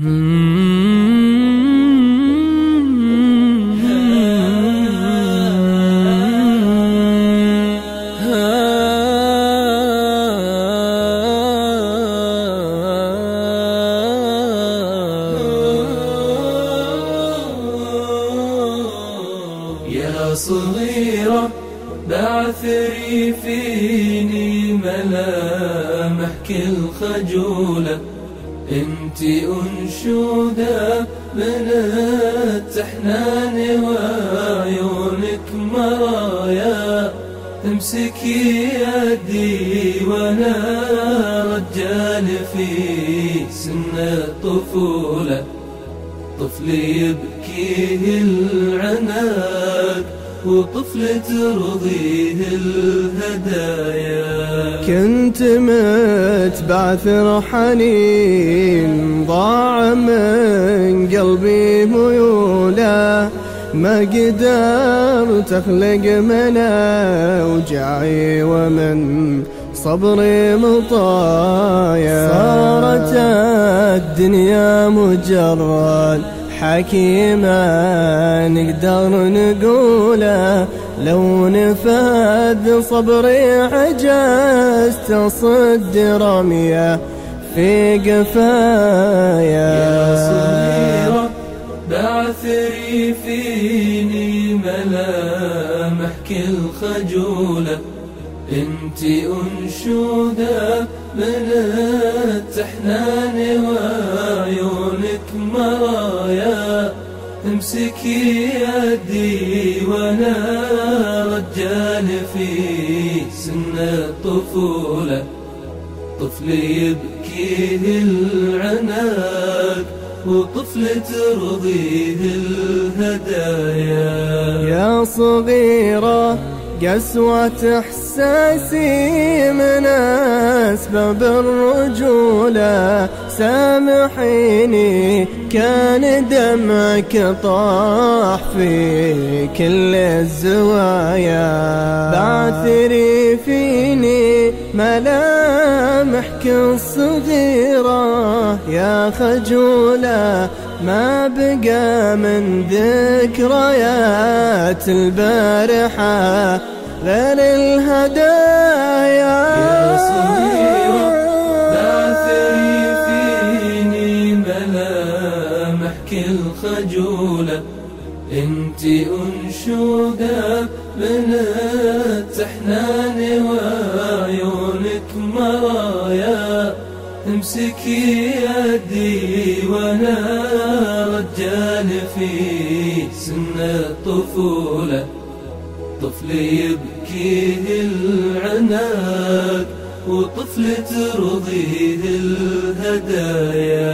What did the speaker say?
يا صغيرة بعثري فيني ملامحك الخجولة. انت انشودة من التحنان وعيونك مرايا امسكي يدي وأنا رجال في سن الطفولة. طفل يبكيه العناق وطفل ترضيه الهدايا. كنت متبعثر حنين ضاع من قلبي ميوله ما قدرت أخلق من اوجعي ومن صبري مطايا صارت الدنيا مجرد حكيمة نقدر نقوله لو نفذ صبري عجزت أصد رمية في قفايا. يا صغيرة بعثري فيني ملامحك الخجولة. انت انشودة من التحنان وعيونك مرايا امسكي يدي وأنا رجال في سن الطفولة. طفل يبكيه العناق وطفل ترضيه الهدايا. يا صغيرة قسوة إحساسي من أسباب الرجولة سامحيني كان دمعك طاح في كل الزوايا. بعثري فيني ملامحك الصغيرة يا خجولة ما بقى من ذكريات البارحة. غير الهدايا. انت انشودة من التحنان وعيونك مرايا. امسكي يدي وأنا رجال في سن الطفولة. طفل يبكيه العناق وطفل ترضيه الهدايا